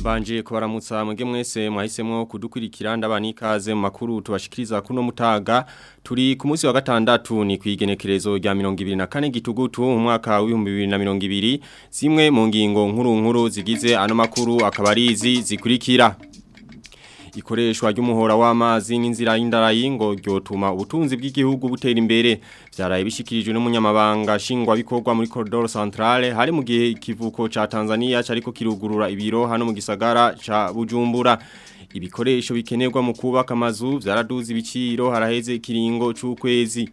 ndangiye kubaramutsa mwege mwese mwahisemo kudukurikira ndabanikaze mu makuru tubashikiriza kuno mutaga turi ku munsi wa gatandatu ni kwigenekerezo rya 24 gitugutu umwaka wa 2022 zimwe mu ngingo nkuru nkuru zigize ano makuru akabarizi zikurikira ikoreshwa ry'umuhora w'amazi nk'inzira y'indarayingo ryotuma ubutunzi bw'igihugu butera imbere byaraye bishikirijwe n'umunyamabanga shingwa bikorwa muri corridor centrale hari mu gihe ikivuko ca Tanzania cariko kirugurura ibiro hano mu gisagara cha Bujumbura ibikoresho bikenerwa mu kubaka amazu byaraduze ibiciro haraheze ikiringo cy'ukwezi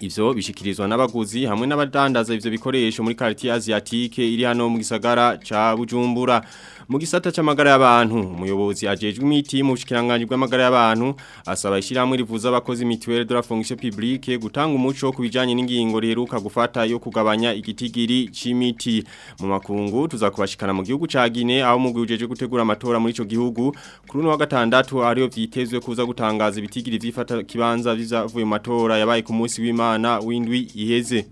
Ivyo bishikirizwa n'abaguzi hamwe n'abadandaza ivyo bikoresho muri quartier asiatique iri hano mu gisagara ca Bujumbura mu gisata cy'amagara Muyobozi umuyobozi ajejwe imiti mu bushikiranganje bw'amagara y'abantu asaba ishyirahamwe rivuza abakozi mituweli de la fonction publique gutanga umuco ku bijyanye n'ingingo riheruka gufata yo kugabanya igitigiri c'imiti mu makungu tuzakubashikana mu gihugu ca Guinea aho mu gujeje gutegura amatora muri ico gihugu kuri no wa gatandatu ariyo vyitezwe kuza gutangaza ibitigiri vyifata kibanza bizavuye mu matora yabaye ku munsi w'Imana w'indwi iheze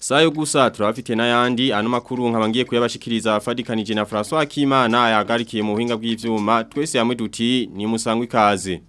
sayo gusa turabafite n'ayandi ano makuru nkaba ngiye kuyabashikiriza afadikanije na François Akimana yagarikiye mu buhinga bw'ivyuma twese yamwe duti ni musangwe ikaze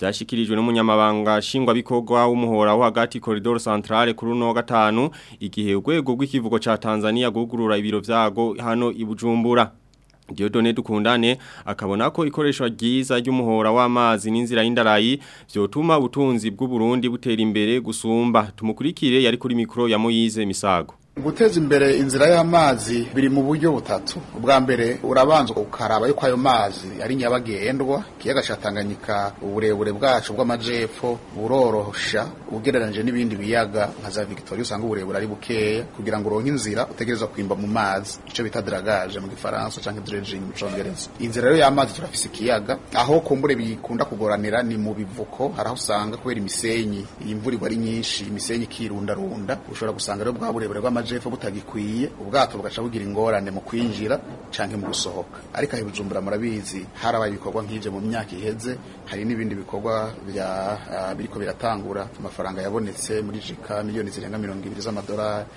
byashyikirijwe n'umunyamabanga nshingwabikorwa w'umuhora wo hagati koridoro santarare kuri uno gatanu igihe urwego rw'ikivugo cya Tanzania gugurura ibiro byago hano i Bujumbura Diodone dukundane akabona ko ikoreshwa ryiza ry'umuhora w'amazi n'inzira y'indarayi byotuma ubutunzi bw'u Burundi butera imbere gusumba tumukurikire yari kuri mikro ya Moyize Misago guteza imbere inzira y'amazi biri mu buryo butatu ubwa mbere urabanza ukaraba yuko ayo mazi ari nyabagendwa ikiyaga cya tanganyika uburebure bwacu bw'amajepfo burorosha ugereranyije n'ibindi biyaga nka za victoria usanga uburebure ari bukeya kugira ngo uronke inzira utegereza kwimba mu mazi icyo bita dragage mu gifaransa cyangwa dredging mu cyongereza inzira rero y'amazi turafise ikiyaga aho kumbure bikunda kugoranira ni mu bivuko hari aho usanga kubera imisenyi imvura igwa ari nyinshi imisenyi ikirundarunda ushobora gusanga rero bwa burebure bw'amajepfo y'amajyepfo butagikwiye ubwato bugaca bugira ingorane mu kwinjira canke mu gusohoka ariko aho ibijumbura murabizi harabaye ibikorwa nk'ibyo mu myaka iheze hari n'ibindi bikorwa bya biriko biratangura amafaranga yabonetse muri jika miliyoni zirenga mirongo ibiri z'amadolari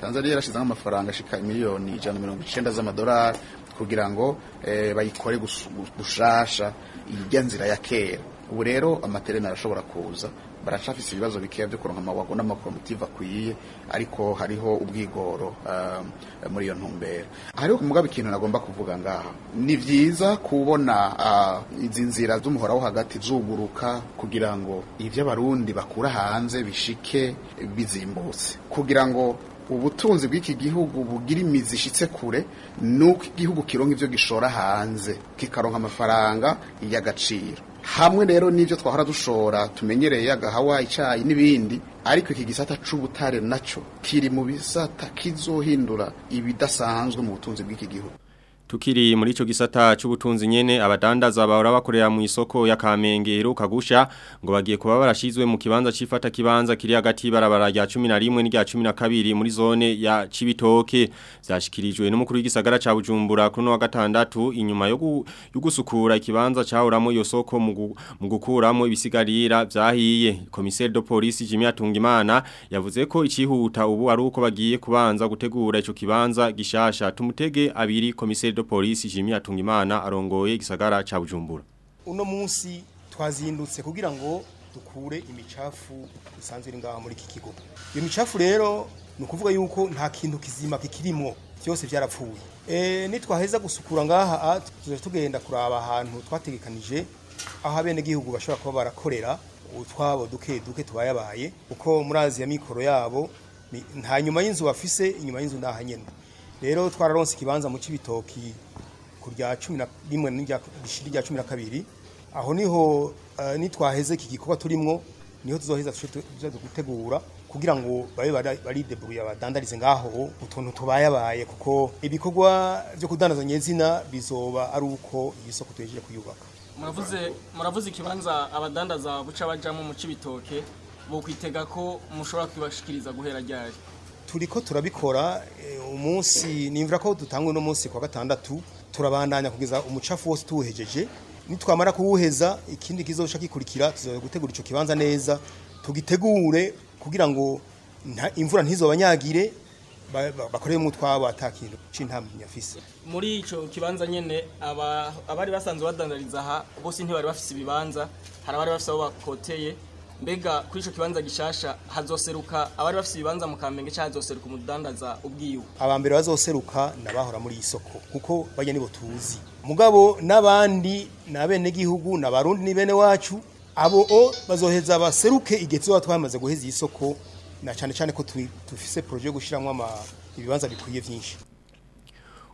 Tanzania yarashizeho amafaranga ashika miliyoni ijana mirongo icenda z'amadolari kugira ngo eh, bayikore gushasha ijya nzira ya kera ubu rero amaterena arashobora kuza baracafise ibibazo bikeya byo kuronka amawago n'amakomitive akwiye ariko hariho ubwigoro ehm, muri iyo ntumbero hariho mugabe ikintu nagomba kuvuga ngaha ni byiza kubona ah, izi nzira z'umuhora wo hagati zuguruka kugira ngo ibyo bakura hanze bishike bizimbutse kugira ngo ubutunzi bw'iki gihugu bugira imizi ishyitse kure ni uko igihugu kironka ibyo gishora hanze kikaronka amafaranga y'agaciro hamwe rero n'ibyo twahora dushora tumenyereye agahawa icyayi n'ibindi ariko iki gisata cy'ubutare nacyo kiri mu bisata kizohindura ibidasanzwe mu butunzi bw'iki gihugu Tukiri muri ico gisata c'ubutunzi nyene abadandaza bahora bakorera korea muisoko ya Kamengero kagusha ngo bagiye kuba barashizwe mu kibanza cifata kibanza kiri agati barabara ya 11 n'irya 12 muri zone ya Cibitoke zashikirijwe n'umukuru w'igisagara ca Bujumbura kuno wa andatu inyuma yo gusukura ikibanza cahoramo iyo soko mu gukuramo ibisigarira vyahiye commissaire de police Jimmy Atungimana yavuze ko icihuta ubu utaubu uko bagiye kubanza gutegura ico kibanza gishasha tumutege abiri komiseri do polisi jimia tungimana arongoye Gisagara cha bujumbura uno munsi twazindutse kugira ngo dukure imicafu isanzwe iri ngaha muri iki kigo iyo micafu rero ni ukuvuga yuko nta kintu kizima kikirimo byose byarapfuye e, nitwaheza gusukura ngaha ah, tujya tugenda kuraba ahantu twategekanije aho abenegihugu bashobora kuba barakorera utwabo duke duke tuwayabaye uko muri ya mikoro yabo nta nyuma y'inzu wafise inyuma y'inzu ni ahanyine rero twararonse ikibanza mu cy'ibitoki kurya rya cumi na rya cumi na kabiri aho niho eh, nitwaheze iki gikorwa turimo niho tuzoheza tuzaza gutegura kugira ngo babe baridebuye badandarize ngaho utuntu tubayabaye kuko ibikorwa byo kudandaza nyezina bizoba ari uko iyi soko kuyubaka muravuze muravuze ikibanza abadandaza buca bajamo mu cibitoke bo kwitega ko mushobora kubashikiriza guhera ryari turiko turabikora eh, umunsi nimvura ko dutangwe no munsi kwa gatandatu turabandanya kugeza umucafu wose tuwuhejeje nitwamara kuwuheza ikindi kizoca kikurikira tuzoza gutegura ico kibanza neza tugitegure kugira ngo imvura ntizobanyagire bakoreyemo utwabo atakintu c'intamenyafise muri ico kibanza nyene abari basanzwe badandariza ha bose ntibari bafise ibibanza hari abari bafise aho bakoteye mbega kuri icyo kibanza gishasha hazoseruka abari bafite ibibanza mu kamenge cyangwa hazoseruka umudandaza ubwiwe aba mbere bazoseruka nabahora muri iyi soko kuko bajya nibo tuzi mugabo n'abandi ni abenegihugu ni abarundi ni bene wacu abo o bazoheza baseruke igihe tuba twamaze guheza iyi soko na cyane cyane ko dufise poroje yo gushyiramo ibibanza bikwiye byinshi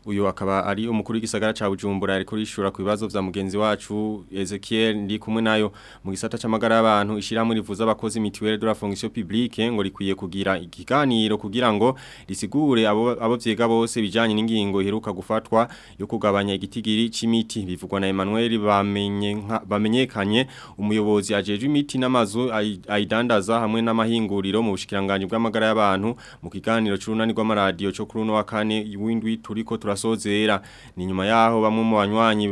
uyu akaba ari umukuru w'igisagara cha Bujumbura ari kurishura ku bibazo vya mugenzi wacu Ezekiel ndi kumwe nayo mu gisata c'amagara y'abantu ishira muri vuza abakozi mituelle de la fonction publique ngo rikwiye kugira ikiganiro kugira ngo risigure abo abo vyiga bose bijanye n'ingingo iheruka gufatwa yo kugabanya igitigiri c'imiti bivugwa na Emmanuel bamenye bamenyekanye umuyobozi ajeje imiti n'amazu ayidandaza hamwe n'amahinguriro mu bushikiranganje bw'amagara y'abantu mu kiganiro c'urunani rw'amaradiyo cyo kuruno wa kane windwi turiko tura turasozera ni nyuma yaho bamwe mu banywanyi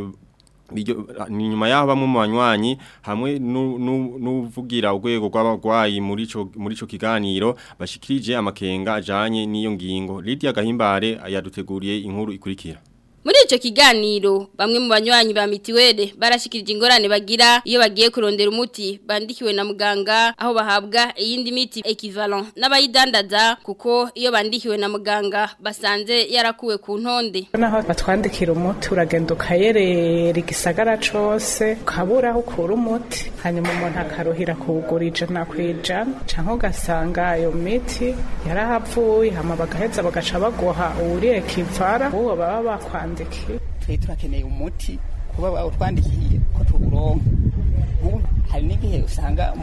ni nyuma yaho bamwe mu banywanyi hamwe n'uvugira urwego rw’abagwayi muri icyo kiganiro bashikirije amakenga ajyanye n'iyo ngingo Lydia gahimbare yaduteguriye inkuru ikurikira muri icyo kiganiro bamwe mu banywanyi ba mitiwede barashyikirije ingorane bagira iyo bagiye kurondera umuti bandikiwe na muganga aho bahabwa iyindi miti ekivalan n'abayidandaza kuko iyo bandikiwe na muganga basanze yarakuwe ku ntonde naho batwandikira umuti uragenda ukayerera igisagara cyose ukabura aho ukura umuti hanyuma umuntu akaruhira kuwugura ijana ku ijana cyangwa ugasanga iyo miti yarahavuye hama bagaheza bagaca baguha uwuriye ekivara uwo baba bakwandikiye bandike twe turakeneye umuti kuba utwandikiye ko tuwuronka hari n'igihe usanga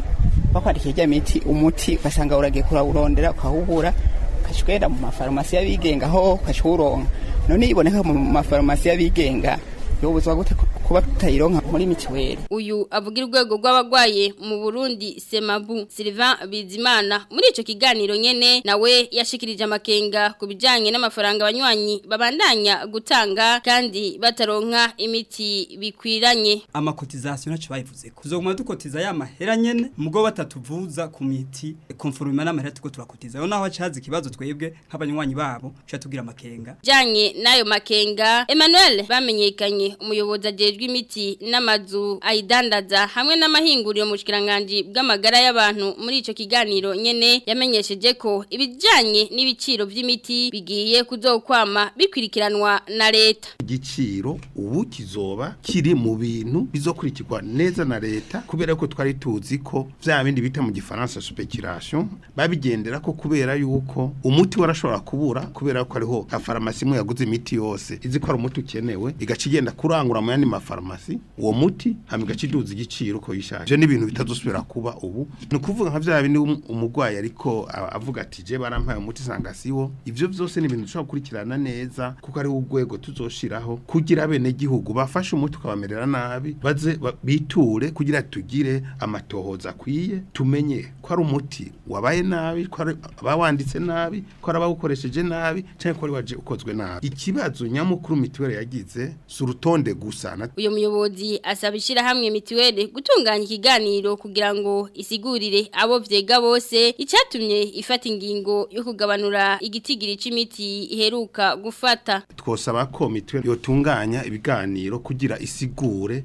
bakwandikiye ijya miti umuti ugasanga uragiye kurawurondera ukawubura ukagenda mu mafarumasi y'abigenga aho ukaciwuronka none iboneka mu mafarumasi y'abigenga yobuza gute kuba tutayironka muri mituweli uyu avuga urwego rw'abagwaye mu Burundi Semabu Sylvain Bizimana muri ico kiganiro nyene nawe yashikirije amakenga kubijanye n'amafaranga abanywanyi babandanya gutanga kandi bataronka imiti bikwiranye amakotization naco bayivuze ko zoguma dukotiza ya mahera nyene mugo batatuvuza ku miti konforme n'amahera tuko turakotiza naho hacaza ikibazo twebwe nk'abanywanyi babo cyatugira amakenga janye nayo makenga Emmanuel bamenyekanye umuyobozi ajejwe bw'imiti n'amazu ayidandaza hamwe n'amahinguriro mu bushyirangange bw'amagara y'abantu muri icyo kiganiro nyine yamenyesheje ko ibijyanye n'ibiciro by'imiti bigiye kuzokwama bikurikiranwa na leta igiciro ubu kizoba kiri mu bintu bizokurikirwa neza na leta kubera ko twari tuzi ko bya bindi bita mu gifaransa supekirasiyo babigendera ko kubera yuko umuti warashobora kubura kubera ko hariho nka imwe yaguze imiti yose izikora ko umuti ukenewe igaca kurangura mu yandi mafaranga farumasi uwo muti hamiga kiduza igiciro uko yishaje n'ibintu bitazusubira kuba ubu ni ukuvuga nka bya bindi umurwayi ariko avuga ati je barampaye umuti sanga siwo ivyo byose ni ibintu dushobora gukurikirana neza kuko ari urwego tuzoshiraho kugira bene gihugu bafashe umuti ukabamerera nabi baze biture kugira tugire amatohoza akwiye tumenye ko ari umuti wabaye nabi ko abawanditse nabi ko arabawukoresheje nabi cyangwa ko ari waje ukozwe nabi ikibazo nyamukuru mitiweli yagize si urutonde gusa uyu muyobozi asaba ishyirahamwe mituweli gutunganya ikiganiro kugira ngo isigurire abo byega bose icyatumye ifata ingingo yo kugabanura igitigiri cy'imiti iheruka gufata twosaba ko mituweli yotunganya ibiganiro kugira isigure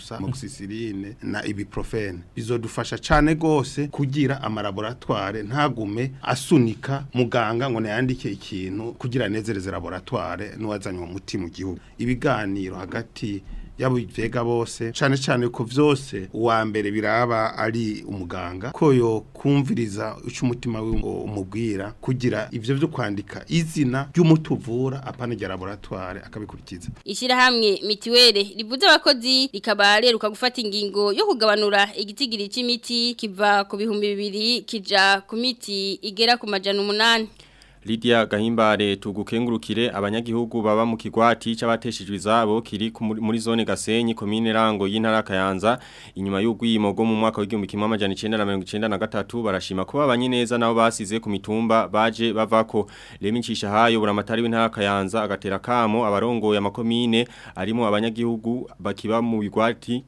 gusa moxicilline na ibuprofene bizodufasha cyane gose kugira amalaboratoire ntagume asunika muganga ngo nayandike ikintu kugira nezereze laboratoire n'uwazanye uwo mu gihugu ibiganiro hagati y'abivega bose cyane cyane ko byose uwa mbere biraba ari umuganga ko yo kumviriza icyo umutima we umubwira kugira ibyo byo kwandika izina ry'umuti uvura apanegera laboratoire akabikurikiza ishyirahamwe mitiwere rivuze abakozi rikaba reruka gufata ingingo yo kugabanura igitigiri cy'imiti kiva ku bihumbi bibiri kija ku miti igera ku majana umunani Lidia Gahimbare tugukengurukire abanyagihugu baba mu kigwati c'abateshejwe izabo kiri muri zone Gasenyi commune Rango y'intara Kayanza inyuma y'ugwimo go mu mwaka wa 1993 barashima kuba abanyeneza nabo basize ku mitumba baje bavako lemincisha hayo buramatari w'intara Kayanza agatera kamo abarongoye amakomine arimo abanyagihugu bakiba mu bigwati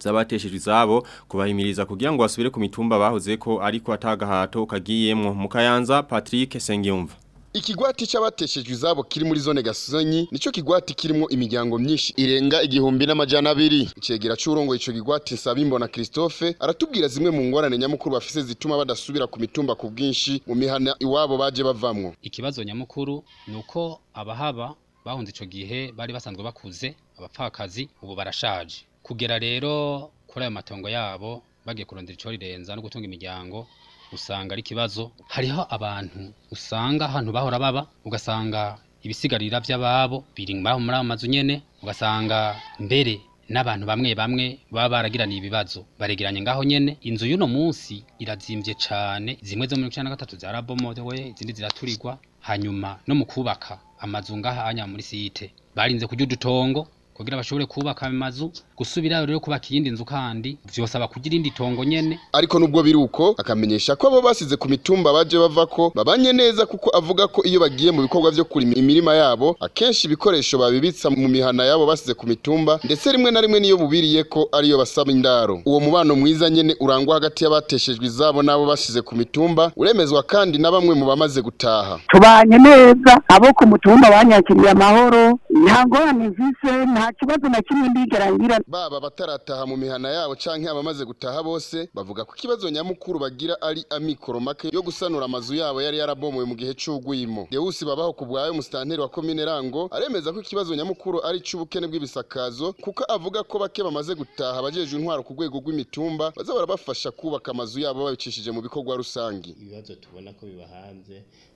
zabateshejwe izabo kubahimiriza kugira ngo basubire ku mitumba bahoze ko ariko atagahato kagiyemwo mu Kayanza Patrick Sengiyumva ikigwati cy'abateshejwe izabo kiri muri zone gasenyi nicyo kigwati kirimo imiryango myinshi irenga igihumbi n'amajana abiri icegera cy'urongoye ico kigwati Nsabimbona Christophe aratubwira zimwe mu ngorane nyamukuru bafise zituma badasubira ku mitumba ku bwinshi mu mihana iwabo baje bavamo ikibazo nyamukuru nuko abahaba bahunze icyo gihe bari basanzwe bakuze abapfakazi ubu barashaje kugera rero kuri ayo matongo yabo bagiye kurondera ico rirenza no gutunga imiryango usanga ari ikibazo hariho abantu usanga ahantu bahora baba ugasanga ibisigarira by'ababo biri muri ayo mazu nyine ugasanga mbere n'abantu bamwe bamwe baba baragiraniye ibibazo baregeranye ngaho nyene inzu y'uno munsi irazimbye cyane zimwe zo muri 2023 zarabomowe izindi ziraturirwa hanyuma no mu kubaka amazu ngaha anya muri site barinze kujya udutongo kugira bashobore kubaka amazu gusubira rero kubaka iyindi nzu kandi byosaba kugira indi tongo nyene ariko nubwo biruko akamenyesha ko abo basize ku mitumba baje bava ko babanye neza kuko avuga ko iyo bagiye mu bikorwa byo kurima imirima yabo akenshi ibikoresho babibitsa mu mihana yabo basize ku mitumba ndetse rimwe na rimwe niyo bubiriye ko ariyo basaba indaro uwo mubano mwiza nyene urangwa hagati y'abateshejwe izabo n'abo basize ku mitumba uremezwa kandi na bamwe mu bamaze gutaha tubanye neza abo ku mutumba banyakiriye amahoro nta ngorane mvise nta kibazo na kimwe ndigera baba abatarataha mu mihana yabo canke abamaze gutaha bose bavuga ko ikibazo nyamukuru bagira ari amikoro make yo gusanura amazu yabo yari yarabomoye mu gihe c'ugwimo Deusi babaho ku bwawe umusitanteri wa komine Rango aremeza ko ikibazo nyamukuru ari cy’ubukene bw'ibisakazo kuko avuga ko bake bamaze gutaha bajeje intwaro ku rwego rw'imitumba baza barabafasha kubaka amazu yabo babicishije mu bikorwa rusangi ibibazo tubona ko biba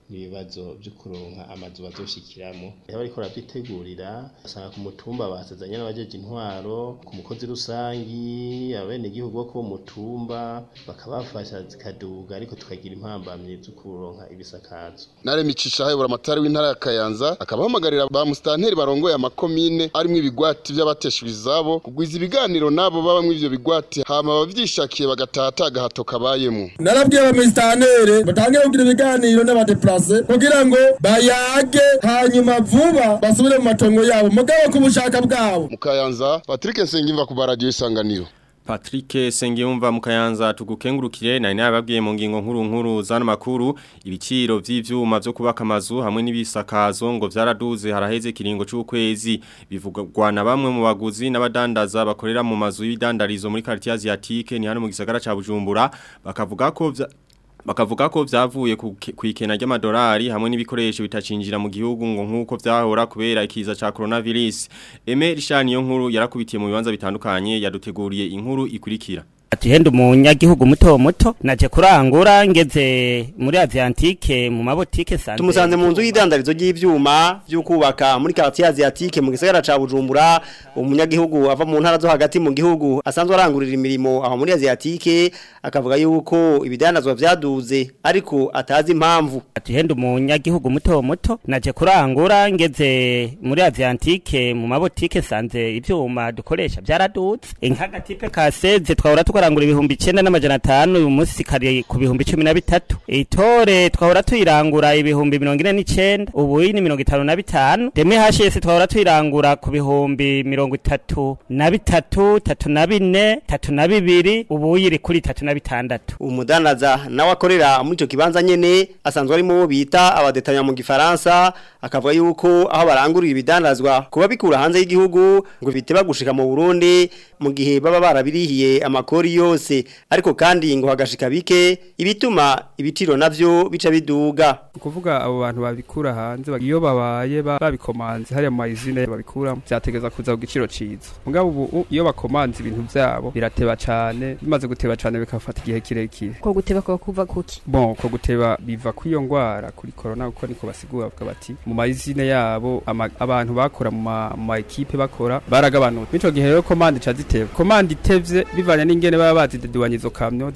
n'ibibazo byo kuronka amazu bazoshikiramo bariko barabitegurira asanga ku mutumba basezanye n'abajeje intwaro ku mukozi rusange abenegihugu bo ku mutumba bakabafasha zikaduga ariko tukagira impambamyi zo kuronka ibisakazo naremicisha hayobora amatari w'intara ya Kayanza akabahamagarira ba mustanteri barongoye amakomine arimwe ibigwati by'abateshwa izabo kugwiza ibiganiro nabo babamwe ivyo bigwati hama bavyishakiye bagatata agahato kabayemwo narabwiye ba mustanteri batangira kugira ibiganiro n'abadeplace kugira ngo bayage hanyuma vuba basubire mu matongo yabo mugabo kubushaka bwabo mukayanza Patrick nsengiyumva ku baradiyo isanganiro Patrick Sengiyumva mu tugukengurukire nari nababwiye mu ngingo nkuru nkuru zano makuru ibiciro by'ivyuma byo kubaka amazu hamwe n'ibisakazo ngo byaraduze haraheze kiringo cy'ukwezi bivugwa na bamwe mu baguzi n'abadandaza bakorera mu mazu y'idandarizo muri quartier asiatique ni hano mu gisagara ca Bujumbura bakavuga ko bakavuga ko vyavuye ku ikena ry'amadolari hamwe n'ibikoresho bitacinjira mu gihugu ngo nkuko vyahora kubera ikiza ca coronavirus Eme Rishani yo nkuru yarakubitiye mu bibanza bitandukanye yaduteguriye inkuru ikurikira ati umunyagihugu muto muto naje kurangura ngeze muri Aziatike mu mabotike sanze tumusanze mu nzu y'idandarizo ry'ivyuma by'ukubaka muri quartier Aziatike mu gisagara ca Bujumbura umunyagihugu ava mu ntara zo hagati mu gihugu asanzwe arangurira imirimo aho muri Aziatike akavuga yuko ibidandazwa byaduze ariko atazi impamvu ati umunyagihugu muto muto naje kurangura ngeze muri Aziatike mu mabotike sanze ivyuma dukoresha byaradutse inkagatipe kaseze twahora tukarangura ibihumbi icyenda n'amajana atanu uyu munsi kari ku bihumbi cumi na bitatu itore twahora tuyirangura ibihumbi mirongo ine n'icyenda ubu ni mirongo itanu na bitanu demi hashiyesi twahora tuyirangura ku bihumbi mirongo itatu na bitatu tatu na bine tatu na bibiri ubu yiri kuri tatu na bitandatu umudanaza nawe akorera muri icyo kibanza nyine asanzwe arimo bita abadetanya mu gifaransa akavuga yuko aho baranguriye ibidandazwa kuba bikura hanze y'igihugu ngo bite gushika mu Burundi mu gihe baba barabirihiye amakuru muri yose ariko kandi ngo hagashika bike ibituma ibitiro navyo bica biduga kuvuga abo bantu babikura hanze iyo babaye babikomanze hari mu izina babikura byategeza kuza ku giciro ciza mugabo ubu iyo bakomanze ibintu byabo birateba cyane bimaze guteba cyane bikafata igihe kirekire ko guteba ko kuva kuki bon ko guteba biva kwiyo ngwara kuri corona uko niko basigura bavuga bati mu izina yabo abantu bakora mu ma equipe bakora baragabanuka bico gihe rero komande caziteva komande itevye bivanye n'ingene nyene baba bazideduwanye izo kamyo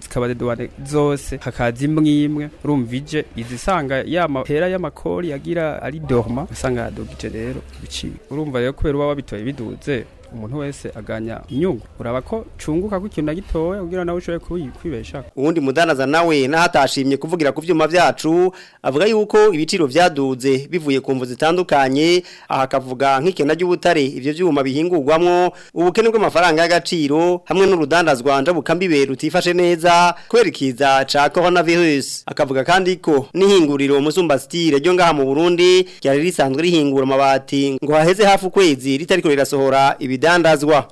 zikabadeduwane zose hakaza imwe imwe urumva izisanga ya mahera y'amakori yagira ari dorma usanga yadogije rero biciwe urumva rero kubera uba wabitoye biduze umuntu wese aganya inyungu uraba ko cunguka ko ikintu nagitoye kugira nawe ushoboye kwibeshaho uwundi mudanaza nawe nahatashimye kuvugira ku byuma byacu avuga yuko ibiciro byaduze bivuye ku mvu zitandukanye aha akavuga nk'ikena ry'ubutare ibyo byuma bihingurwamo ubukene bw'amafaranga y'agaciro hamwe n'urudandazwa njabukambibera rutifashe neza kwerekiza cha coronavirus akavuga kandi ko n'ihinguriro musumbasitire ryo ngaha mu Burundi ryari risanzwe rihingura amabati ngo haheze hafi ukwezi ritariko rirasohora ibi ibidandazwa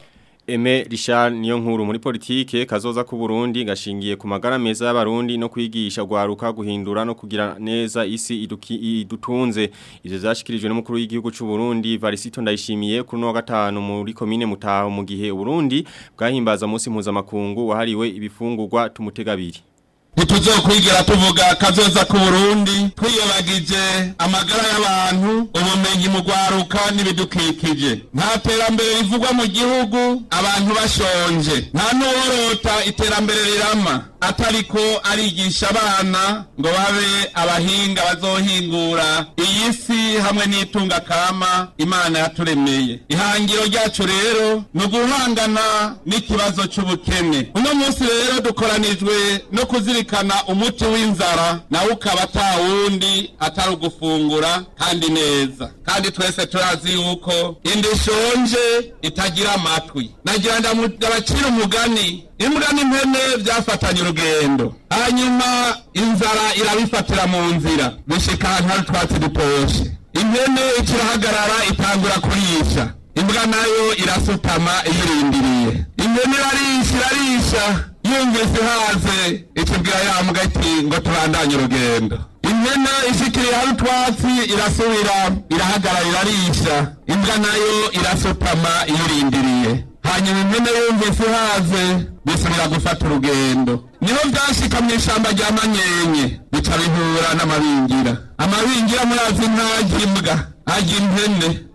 Eme Richard niyo muri politike kazoza ku Burundi gashingiye ku magara meza y'abarundi no kwigisha gwaruka guhindura no kugira neza isi iduki idutunze ivyo zashikirijwe n'umukuru w'igihugu cy'u Burundi Varisito ndayishimiye kuri no gatanu muri commune mutaho mu gihe Burundi bwahimbaza munsi mpuzamakungu wahariwe ibifungurwa tumutegabiri ntituzokwigira tuvuga kazoza ku burundi twiyabagije amagara y'abantu ubumenyi mu rwaruka n'ibidukikije nta terambere rivugwa mu gihugu abantu bashonje nta n'uworota iterambere rirama atariko arigisha abana ngo babe abahinga bazohingura iyi si hamwe n'itunga kama imana yaturemeye ihangiro ryacu rero ni uguhangana n'ikibazo cy'ubukene uno munsi rero dukoranijwe no kuzirika kuzirikana umuti w'inzara nawe ukaba atawundi atari ugufungura kandi neza kandi twese turazi yuko inda ishonje itagira amatwi nagira ndabacira umugani imbwa n'impene byafatanye urugendo hanyuma inzara irabifatira mu nzira bishika ahantu hari utwatsi impene ikirahagarara itangura kurisha imbwa nayo irasutama iyirindiriye impene irarisha irarisha yumvise hanze ikibwira ya mbwa iti ngo tubandanye urugendo impena ishikiriye hari utwatsi irasubira irahagarara irarisha imbwa nayo irasutama irindiriye hanyuma impena yumvise hanze bisubira gufata urugendo niho byashika mu ishyamba rya manyenye bica bihura n'amabingira amabingira murazi ntajya imbwa ajya impene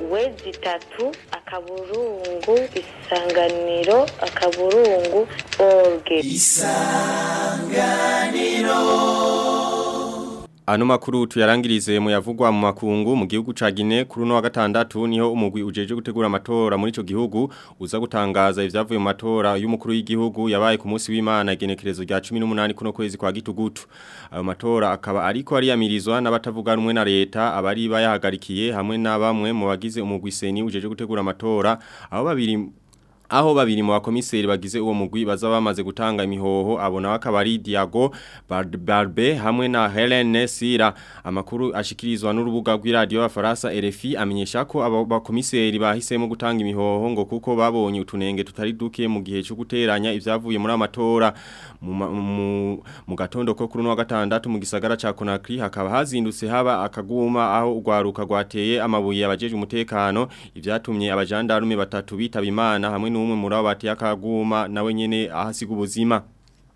ingwe zitatu akaburungu isanganiro akaburungu orge isanganiro Ano makuru tuyarangirize muyavugwa yavugwa mu makungu mu gihugu ca Guinea kuri no wa niho umugwi ujeje gutegura amatora muri ico gihugu uza gutangaza ivyavuye mu matora y'umukuru w'igihugu yabaye ku munsi w'Imana igenekerezo rya munani kuno kwezi kwa gitugutu. Ayo matora akaba ariko ari yamirizwa n'abatavuga rumwe na leta abari bayahagarikiye hamwe hamwena bamwe mu bagize umugwi seni ujeje gutegura amatora aho babiri aho babiri mu bakomiseri bagize uwo mugwi baza bamaze gutanga imihoho abona bakaba ari Diago Barbe hamwe na Helene Sira amakuru ashikirizwa n'urubuga rw'iradio Faransa RFI amenyesha ko aba bakomiseri bahisemo gutanga imihoho ngo kuko babonye utunenge tutari duke mu gihe cyo guteranya ivyavuye muri amatora mu gatondo ko kuri wa gatandatu mu gisagara ca Conakry hakaba hazindutse haba akaguma aho ugwaruka gwateye amabuye abajeje umutekano ibyatumye abajandarume batatu bitaba Imana hamwe no n'umwe muri abo batiye akaguma nawe nyene ahasiga ubuzima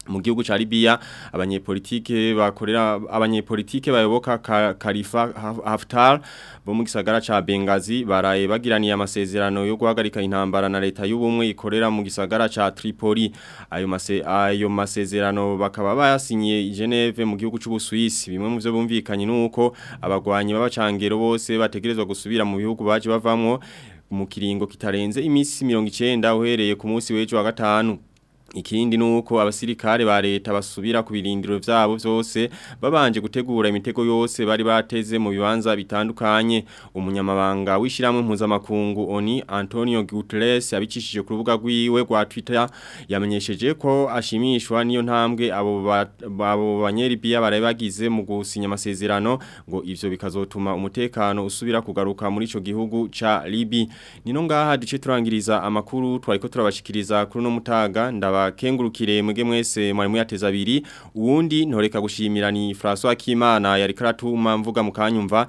mu gihugu ca Libya abanyepolitike bakorera abanyepolitike bayoboka Khalifa Haftar bo mu gisagara ca Benghazi baraye bagiraniye amasezerano yo guhagarika intambara na leta y'ubumwe ikorera mu gisagara ca Tripoli ayo mase ayo masezerano bakaba bayasinye Geneve mu gihugu c'u Busuwisi bimwe mu byo bumvikanye nuko abagwanyi babacangero bose bategerezwa gusubira mu bihugu baje bavamwo mu kiringo kitarenze imisi mirongo icyenda uhereye ku munsi w'ejo wa gatanu Ikindi nuko abasirikare ba leta basubira ku birindiro vyabo vyose babanje gutegura imitego yose bari bateze mu bibanza bitandukanye umunyamabanga wishiramwe mpuzamakungu Oni Antonio Guterres abicishije ku rubuga rwiwe rwa Twitter yamenyesheje ko ashimishwa niyo ntambwe abo abo banyeribia bare bagize mu gusinya amasezerano ngo ivyo bikazotuma umutekano usubira kugaruka muri ico gihugu ca Libya nino ngaha duce turangiriza amakuru twariko turabashikiriza kuri no mutaga ndaba abakengurukire muge mwese mwari muyateza abiri uwundi ntoreka gushimira ni François Kimana yari karatuma mvuga mukanyumva